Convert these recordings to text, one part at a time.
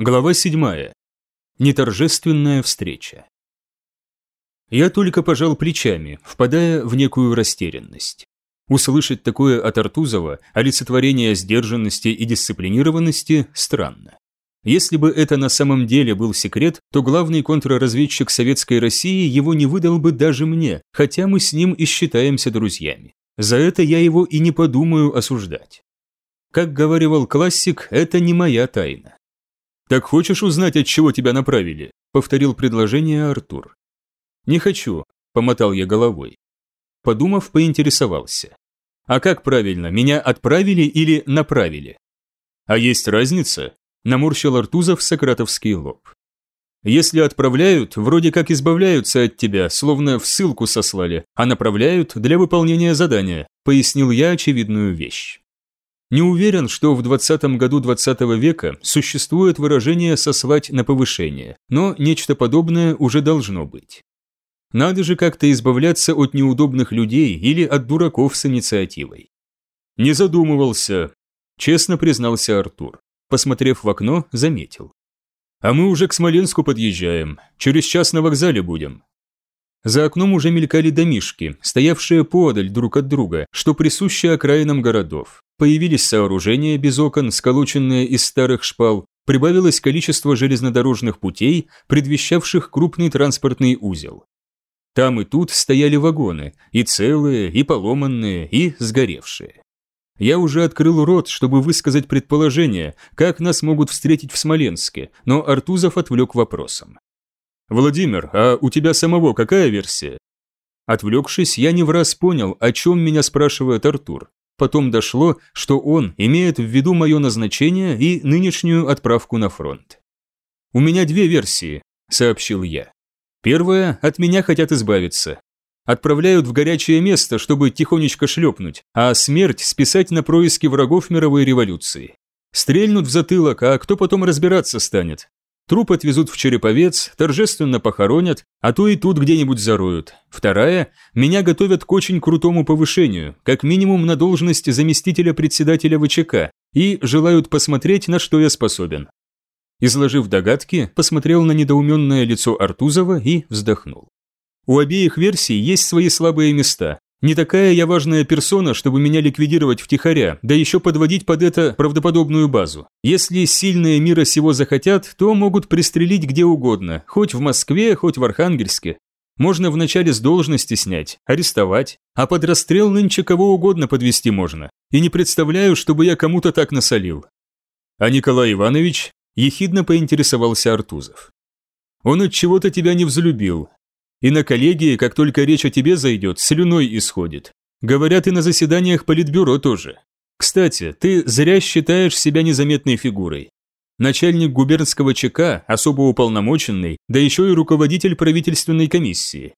Глава 7. Неторжественная встреча. Я только пожал плечами, впадая в некую растерянность. Услышать такое от Артузова, олицетворение сдержанности и дисциплинированности, странно. Если бы это на самом деле был секрет, то главный контрразведчик Советской России его не выдал бы даже мне, хотя мы с ним и считаемся друзьями. За это я его и не подумаю осуждать. Как говаривал классик, это не моя тайна. «Так хочешь узнать, от чего тебя направили?» – повторил предложение Артур. «Не хочу», – помотал я головой. Подумав, поинтересовался. «А как правильно, меня отправили или направили?» «А есть разница?» – наморщил Артузов сократовский лоб. «Если отправляют, вроде как избавляются от тебя, словно в ссылку сослали, а направляют для выполнения задания», – пояснил я очевидную вещь. Не уверен, что в 20 году 20 века существует выражение «сослать на повышение», но нечто подобное уже должно быть. Надо же как-то избавляться от неудобных людей или от дураков с инициативой. Не задумывался, честно признался Артур. Посмотрев в окно, заметил. А мы уже к Смоленску подъезжаем, через час на вокзале будем. За окном уже мелькали домишки, стоявшие поодаль друг от друга, что присуще окраинам городов. Появились сооружения без окон, сколоченные из старых шпал, прибавилось количество железнодорожных путей, предвещавших крупный транспортный узел. Там и тут стояли вагоны, и целые, и поломанные, и сгоревшие. Я уже открыл рот, чтобы высказать предположение, как нас могут встретить в Смоленске, но Артузов отвлек вопросом. «Владимир, а у тебя самого какая версия?» Отвлекшись, я не в раз понял, о чем меня спрашивает Артур. Потом дошло, что он имеет в виду мое назначение и нынешнюю отправку на фронт. «У меня две версии», – сообщил я. «Первая – от меня хотят избавиться. Отправляют в горячее место, чтобы тихонечко шлепнуть, а смерть списать на происки врагов мировой революции. Стрельнут в затылок, а кто потом разбираться станет? Труп отвезут в Череповец, торжественно похоронят, а то и тут где-нибудь зароют. Вторая – меня готовят к очень крутому повышению, как минимум на должность заместителя председателя ВЧК, и желают посмотреть, на что я способен. Изложив догадки, посмотрел на недоуменное лицо Артузова и вздохнул. У обеих версий есть свои слабые места, не такая я важная персона, чтобы меня ликвидировать втихаря, да еще подводить под это правдоподобную базу. Если сильные мира сего захотят, то могут пристрелить где угодно, хоть в Москве, хоть в Архангельске. Можно вначале с должности снять, арестовать, а под расстрел нынче кого угодно подвести можно. И не представляю, чтобы я кому-то так насолил. А Николай Иванович ехидно поинтересовался Артузов. Он от чего-то тебя не взлюбил, и на коллегии, как только речь о тебе зайдет, слюной исходит. Говорят и на заседаниях политбюро тоже. Кстати, ты зря считаешь себя незаметной фигурой. Начальник губернского ЧК, особо уполномоченный, да еще и руководитель правительственной комиссии.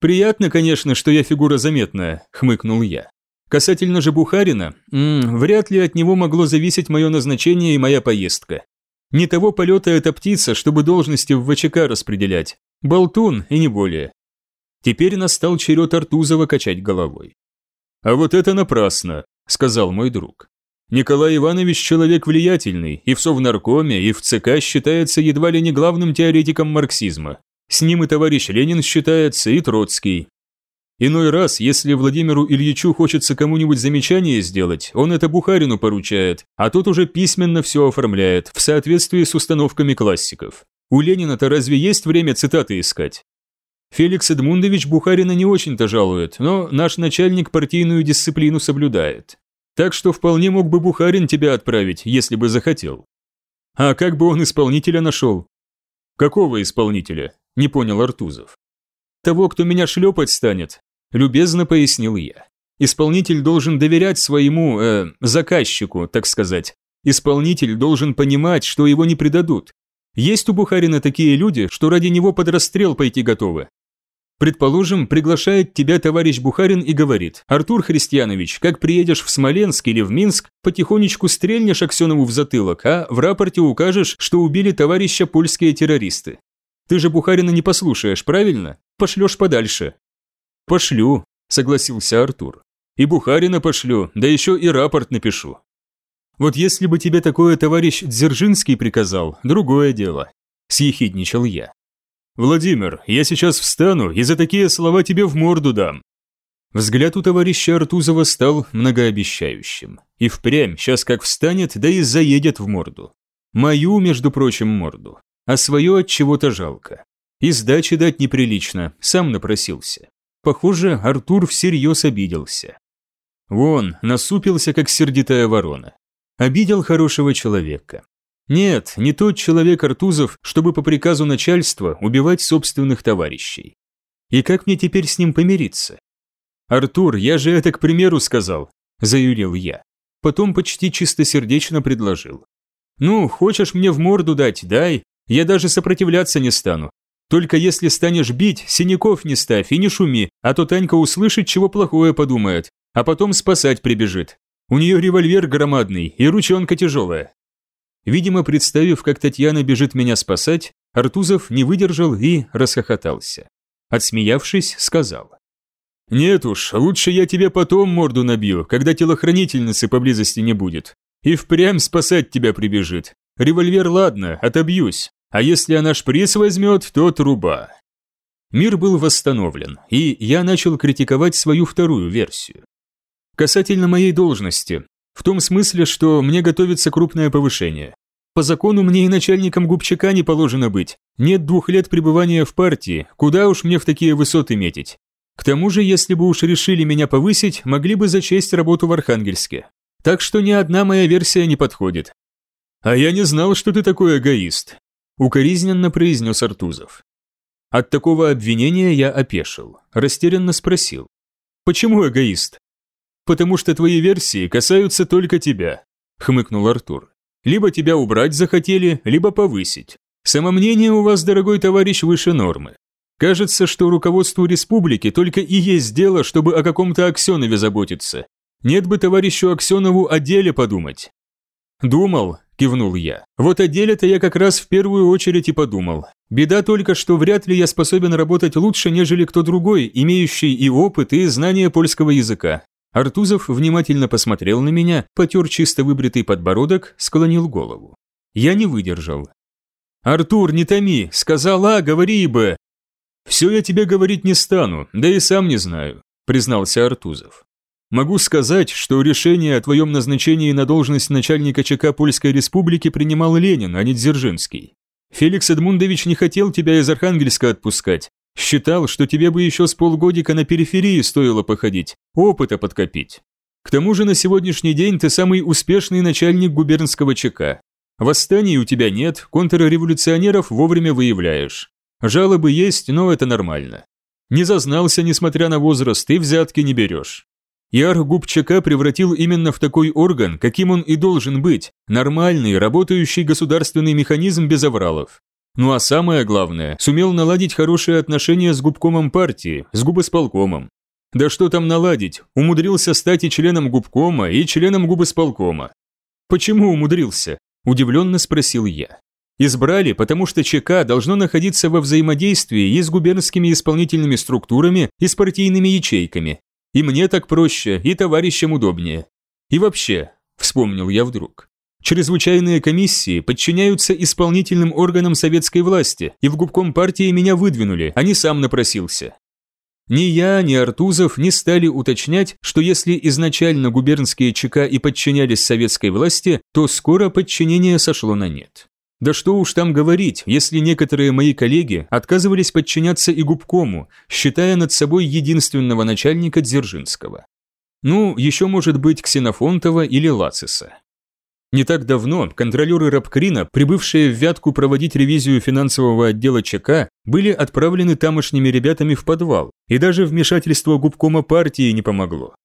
«Приятно, конечно, что я фигура заметная», – хмыкнул я. Касательно же Бухарина, м -м, вряд ли от него могло зависеть мое назначение и моя поездка. Не того полета эта птица, чтобы должности в ВЧК распределять, Болтун и не более. Теперь настал черед Артузова качать головой. «А вот это напрасно», – сказал мой друг. «Николай Иванович человек влиятельный, и в Совнаркоме, и в ЦК считается едва ли не главным теоретиком марксизма. С ним и товарищ Ленин считается, и Троцкий. Иной раз, если Владимиру Ильичу хочется кому-нибудь замечание сделать, он это Бухарину поручает, а тот уже письменно все оформляет в соответствии с установками классиков. У Ленина-то разве есть время цитаты искать? Феликс Эдмундович Бухарина не очень-то жалует, но наш начальник партийную дисциплину соблюдает. Так что вполне мог бы Бухарин тебя отправить, если бы захотел. А как бы он исполнителя нашел? Какого исполнителя? Не понял Артузов. Того, кто меня шлепать станет, любезно пояснил я. Исполнитель должен доверять своему, э, заказчику, так сказать. Исполнитель должен понимать, что его не предадут, есть у Бухарина такие люди, что ради него под расстрел пойти готовы. Предположим, приглашает тебя товарищ Бухарин и говорит, «Артур Христианович, как приедешь в Смоленск или в Минск, потихонечку стрельнешь Аксенову в затылок, а в рапорте укажешь, что убили товарища польские террористы. Ты же Бухарина не послушаешь, правильно? Пошлешь подальше». «Пошлю», – согласился Артур. «И Бухарина пошлю, да еще и рапорт напишу». Вот если бы тебе такое товарищ Дзержинский приказал, другое дело», – съехидничал я. «Владимир, я сейчас встану и за такие слова тебе в морду дам». Взгляд у товарища Артузова стал многообещающим. И впрямь, сейчас как встанет, да и заедет в морду. Мою, между прочим, морду. А свое от чего-то жалко. И сдачи дать неприлично, сам напросился. Похоже, Артур всерьез обиделся. Вон, насупился, как сердитая ворона. Обидел хорошего человека. Нет, не тот человек Артузов, чтобы по приказу начальства убивать собственных товарищей. И как мне теперь с ним помириться? «Артур, я же это к примеру сказал», – заюрил я. Потом почти чистосердечно предложил. «Ну, хочешь мне в морду дать, дай, я даже сопротивляться не стану. Только если станешь бить, синяков не ставь и не шуми, а то Танька услышит, чего плохое подумает, а потом спасать прибежит. У нее револьвер громадный и ручонка тяжелая». Видимо, представив, как Татьяна бежит меня спасать, Артузов не выдержал и расхохотался. Отсмеявшись, сказал. «Нет уж, лучше я тебе потом морду набью, когда телохранительницы поблизости не будет. И впрямь спасать тебя прибежит. Револьвер ладно, отобьюсь. А если она шприц возьмет, то труба». Мир был восстановлен, и я начал критиковать свою вторую версию. Касательно моей должности, в том смысле, что мне готовится крупное повышение. По закону мне и начальником губчака не положено быть. Нет двух лет пребывания в партии, куда уж мне в такие высоты метить. К тому же, если бы уж решили меня повысить, могли бы зачесть работу в Архангельске. Так что ни одна моя версия не подходит. «А я не знал, что ты такой эгоист», – укоризненно произнес Артузов. От такого обвинения я опешил, растерянно спросил. «Почему эгоист?» Потому что твои версии касаются только тебя», – хмыкнул Артур. «Либо тебя убрать захотели, либо повысить. Самомнение у вас, дорогой товарищ, выше нормы. Кажется, что руководству республики только и есть дело, чтобы о каком-то Аксенове заботиться. Нет бы товарищу Аксенову о деле подумать». «Думал», – кивнул я. «Вот о деле-то я как раз в первую очередь и подумал. Беда только, что вряд ли я способен работать лучше, нежели кто другой, имеющий и опыт, и знания польского языка. Артузов внимательно посмотрел на меня, потер чисто выбритый подбородок, склонил голову. Я не выдержал. «Артур, не томи, сказал А, говори Б». «Все я тебе говорить не стану, да и сам не знаю», признался Артузов. «Могу сказать, что решение о твоем назначении на должность начальника ЧК Польской Республики принимал Ленин, а не Дзержинский. Феликс Эдмундович не хотел тебя из Архангельска отпускать, Считал, что тебе бы еще с полгодика на периферии стоило походить, опыта подкопить. К тому же на сегодняшний день ты самый успешный начальник губернского ЧК. Восстаний у тебя нет, контрреволюционеров вовремя выявляешь. Жалобы есть, но это нормально. Не зазнался, несмотря на возраст, и взятки не берешь. Яр ЧК превратил именно в такой орган, каким он и должен быть, нормальный, работающий государственный механизм без авралов. Ну а самое главное, сумел наладить хорошие отношения с губкомом партии, с губосполкомом. Да что там наладить, умудрился стать и членом губкома, и членом губосполкома. Почему умудрился? Удивленно спросил я. Избрали, потому что ЧК должно находиться во взаимодействии и с губернскими исполнительными структурами, и с партийными ячейками. И мне так проще, и товарищам удобнее. И вообще, вспомнил я вдруг, Чрезвычайные комиссии подчиняются исполнительным органам советской власти, и в губком партии меня выдвинули, а не сам напросился. Ни я, ни Артузов не стали уточнять, что если изначально губернские ЧК и подчинялись советской власти, то скоро подчинение сошло на нет. Да что уж там говорить, если некоторые мои коллеги отказывались подчиняться и губкому, считая над собой единственного начальника Дзержинского. Ну, еще может быть Ксенофонтова или Лациса. Не так давно контролеры Рабкрина, прибывшие в Вятку проводить ревизию финансового отдела ЧК, были отправлены тамошними ребятами в подвал, и даже вмешательство губкома партии не помогло.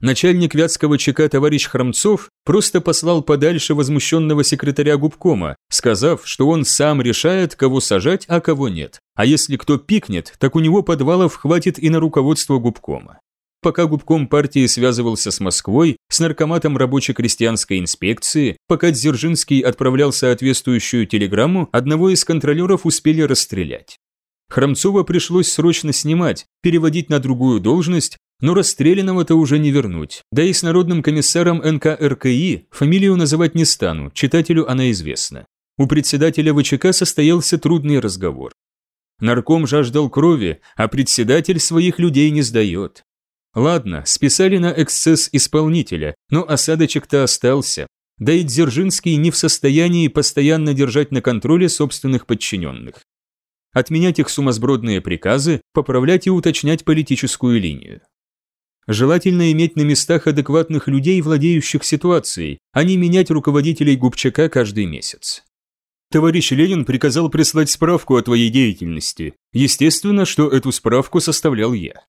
Начальник Вятского ЧК товарищ Хромцов просто послал подальше возмущенного секретаря губкома, сказав, что он сам решает, кого сажать, а кого нет. А если кто пикнет, так у него подвалов хватит и на руководство губкома пока губком партии связывался с Москвой, с наркоматом рабоче-крестьянской инспекции, пока Дзержинский отправлял соответствующую телеграмму, одного из контролеров успели расстрелять. Хромцова пришлось срочно снимать, переводить на другую должность, Но расстрелянного-то уже не вернуть. Да и с народным комиссаром НКРКИ фамилию называть не стану, читателю она известна. У председателя ВЧК состоялся трудный разговор. Нарком жаждал крови, а председатель своих людей не сдает. Ладно, списали на эксцесс исполнителя, но осадочек-то остался. Да и Дзержинский не в состоянии постоянно держать на контроле собственных подчиненных. Отменять их сумасбродные приказы, поправлять и уточнять политическую линию. Желательно иметь на местах адекватных людей, владеющих ситуацией, а не менять руководителей Губчака каждый месяц. Товарищ Ленин приказал прислать справку о твоей деятельности. Естественно, что эту справку составлял я.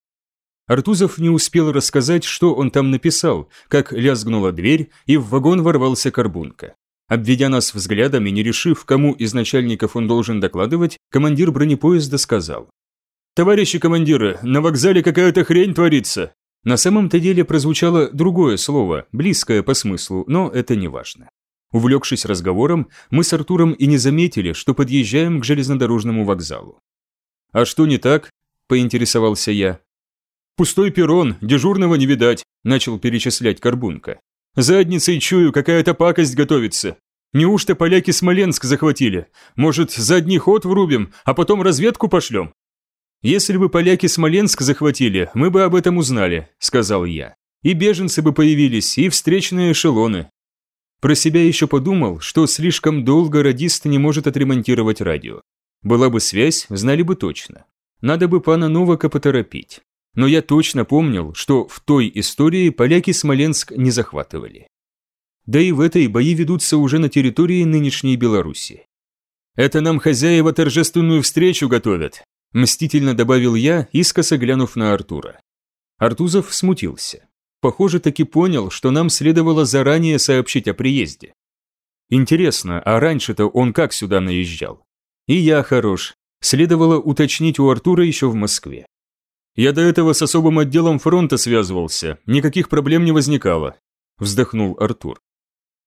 Артузов не успел рассказать, что он там написал, как лязгнула дверь, и в вагон ворвался Карбунка. Обведя нас взглядом и не решив, кому из начальников он должен докладывать, командир бронепоезда сказал. «Товарищи командиры, на вокзале какая-то хрень творится!» На самом-то деле прозвучало другое слово, близкое по смыслу, но это не важно. Увлекшись разговором, мы с Артуром и не заметили, что подъезжаем к железнодорожному вокзалу. «А что не так?» – поинтересовался я. «Пустой перрон, дежурного не видать», – начал перечислять Карбунка. «Задницей чую, какая-то пакость готовится. Неужто поляки Смоленск захватили? Может, задний ход врубим, а потом разведку пошлем?» «Если бы поляки Смоленск захватили, мы бы об этом узнали», – сказал я. «И беженцы бы появились, и встречные эшелоны». Про себя еще подумал, что слишком долго радист не может отремонтировать радио. Была бы связь, знали бы точно. Надо бы пана Новака поторопить но я точно помнил, что в той истории поляки Смоленск не захватывали. Да и в этой бои ведутся уже на территории нынешней Беларуси. «Это нам хозяева торжественную встречу готовят», мстительно добавил я, искоса глянув на Артура. Артузов смутился. Похоже, таки понял, что нам следовало заранее сообщить о приезде. Интересно, а раньше-то он как сюда наезжал? И я хорош. Следовало уточнить у Артура еще в Москве. Я до этого с особым отделом фронта связывался, никаких проблем не возникало», – вздохнул Артур.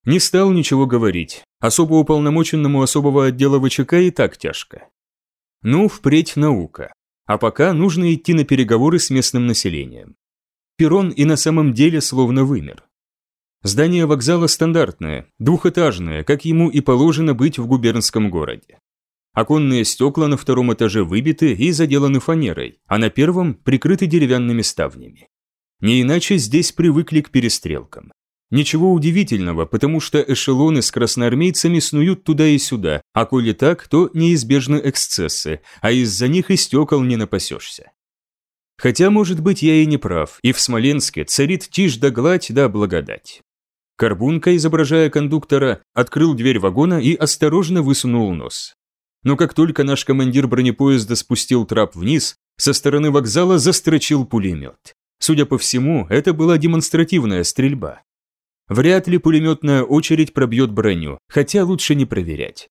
Не стал ничего говорить, особо уполномоченному особого отдела ВЧК и так тяжко. Ну, впредь наука. А пока нужно идти на переговоры с местным населением. Перрон и на самом деле словно вымер. Здание вокзала стандартное, двухэтажное, как ему и положено быть в губернском городе. Оконные стекла на втором этаже выбиты и заделаны фанерой, а на первом прикрыты деревянными ставнями. Не иначе здесь привыкли к перестрелкам. Ничего удивительного, потому что эшелоны с красноармейцами снуют туда и сюда, а коли так, то неизбежны эксцессы, а из-за них и стекол не напасешься. Хотя, может быть, я и не прав, и в Смоленске царит тишь да гладь да благодать. Карбунка, изображая кондуктора, открыл дверь вагона и осторожно высунул нос. Но как только наш командир бронепоезда спустил трап вниз, со стороны вокзала застрочил пулемет. Судя по всему, это была демонстративная стрельба. Вряд ли пулеметная очередь пробьет броню, хотя лучше не проверять.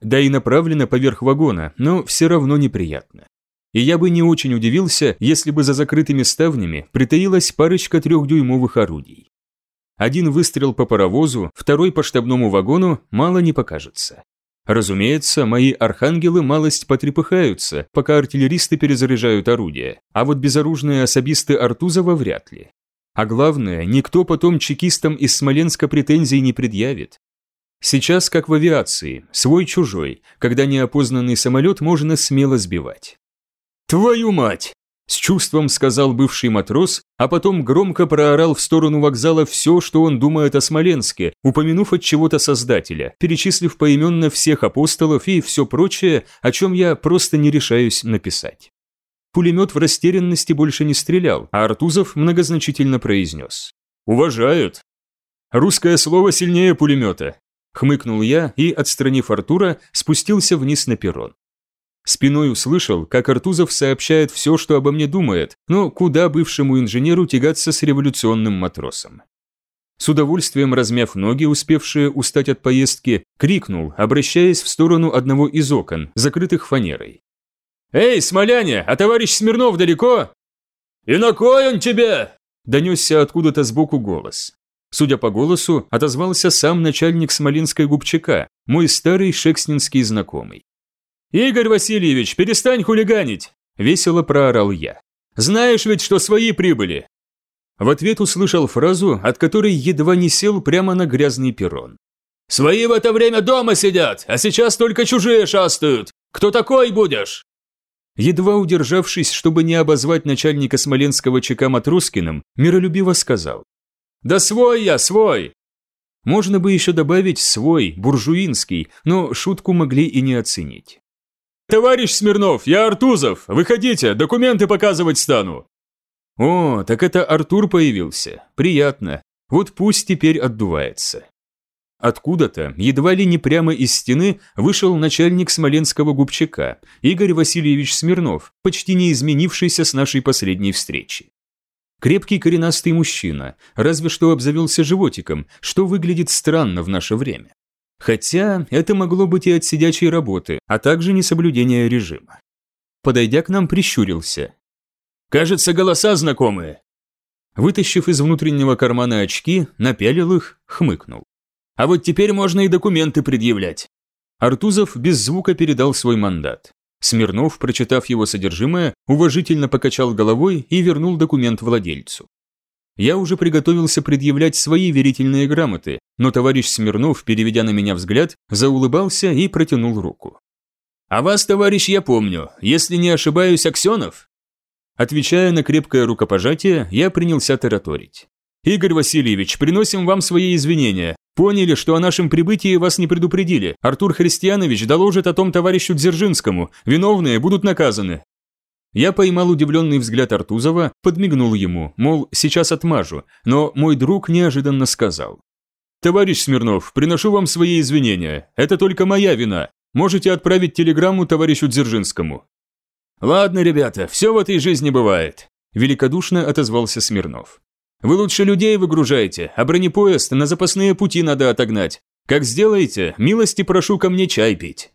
Да и направлена поверх вагона, но все равно неприятно. И я бы не очень удивился, если бы за закрытыми ставнями притаилась парочка трехдюймовых орудий. Один выстрел по паровозу, второй по штабному вагону мало не покажется. Разумеется, мои архангелы малость потрепыхаются, пока артиллеристы перезаряжают орудия, а вот безоружные особисты Артузова вряд ли. А главное, никто потом чекистам из Смоленска претензий не предъявит. Сейчас как в авиации, свой-чужой, когда неопознанный самолет можно смело сбивать. «Твою мать!» С чувством сказал бывший матрос, а потом громко проорал в сторону вокзала все, что он думает о Смоленске, упомянув от чего-то создателя, перечислив поименно всех апостолов и все прочее, о чем я просто не решаюсь написать. Пулемет в растерянности больше не стрелял, а Артузов многозначительно произнес. «Уважают». «Русское слово сильнее пулемета», – хмыкнул я и, отстранив Артура, спустился вниз на перрон. Спиной услышал, как Артузов сообщает все, что обо мне думает, но куда бывшему инженеру тягаться с революционным матросом. С удовольствием размяв ноги, успевшие устать от поездки, крикнул, обращаясь в сторону одного из окон, закрытых фанерой. «Эй, смоляне, а товарищ Смирнов далеко?» «И на кой он тебе?» – донесся откуда-то сбоку голос. Судя по голосу, отозвался сам начальник Смоленской губчака, мой старый шекснинский знакомый. «Игорь Васильевич, перестань хулиганить!» – весело проорал я. Знаешь ведь, что свои прибыли!» В ответ услышал фразу, от которой едва не сел прямо на грязный перрон. «Свои в это время дома сидят, а сейчас только чужие шастают! Кто такой будешь?» Едва удержавшись, чтобы не обозвать начальника Смоленского ЧК Матроскиным, миролюбиво сказал. «Да свой я, свой!» Можно бы еще добавить «свой», «буржуинский», но шутку могли и не оценить. «Товарищ Смирнов, я Артузов! Выходите, документы показывать стану!» О, так это Артур появился. Приятно. Вот пусть теперь отдувается. Откуда-то, едва ли не прямо из стены, вышел начальник смоленского губчака, Игорь Васильевич Смирнов, почти не изменившийся с нашей последней встречи. Крепкий коренастый мужчина, разве что обзавелся животиком, что выглядит странно в наше время. Хотя это могло быть и от сидячей работы, а также несоблюдения режима. Подойдя к нам, прищурился. «Кажется, голоса знакомые». Вытащив из внутреннего кармана очки, напялил их, хмыкнул. А вот теперь можно и документы предъявлять. Артузов без звука передал свой мандат. Смирнов, прочитав его содержимое, уважительно покачал головой и вернул документ владельцу. Я уже приготовился предъявлять свои верительные грамоты, но товарищ Смирнов, переведя на меня взгляд, заулыбался и протянул руку. «А вас, товарищ, я помню. Если не ошибаюсь, Аксенов?» Отвечая на крепкое рукопожатие, я принялся тараторить. «Игорь Васильевич, приносим вам свои извинения. Поняли, что о нашем прибытии вас не предупредили. Артур Христианович доложит о том товарищу Дзержинскому. Виновные будут наказаны». Я поймал удивленный взгляд Артузова, подмигнул ему, мол, сейчас отмажу, но мой друг неожиданно сказал. «Товарищ Смирнов, приношу вам свои извинения. Это только моя вина. Можете отправить телеграмму товарищу Дзержинскому». «Ладно, ребята, все в этой жизни бывает», – великодушно отозвался Смирнов. Вы лучше людей выгружаете, а бронепоезд на запасные пути надо отогнать. Как сделаете, милости прошу ко мне чай пить».